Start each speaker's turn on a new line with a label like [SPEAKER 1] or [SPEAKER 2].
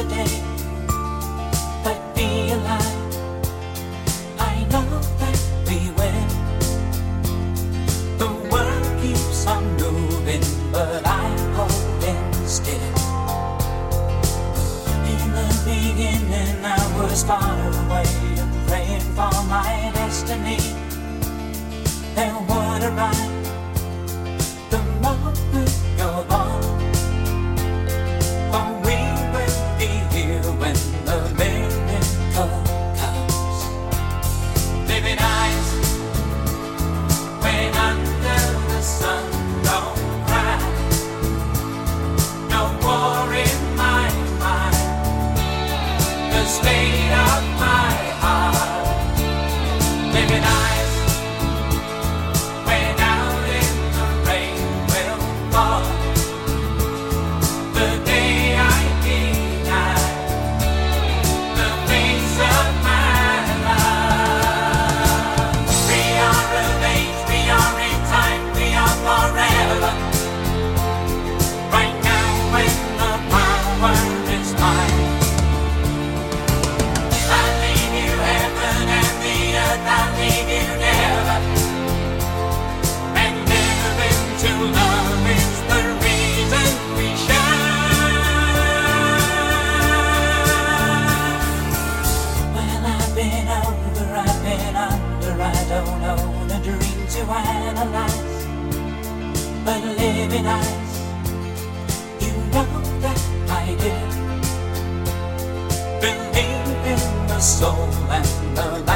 [SPEAKER 1] another but be alive. I know that we will. The world keeps on moving, but I'm holding still. In the beginning, I was far away praying for my destiny. And what arrived? eyes. You know that I did. Believing in the soul and the.